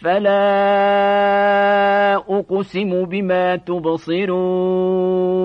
فلا أقسم بما تبصرون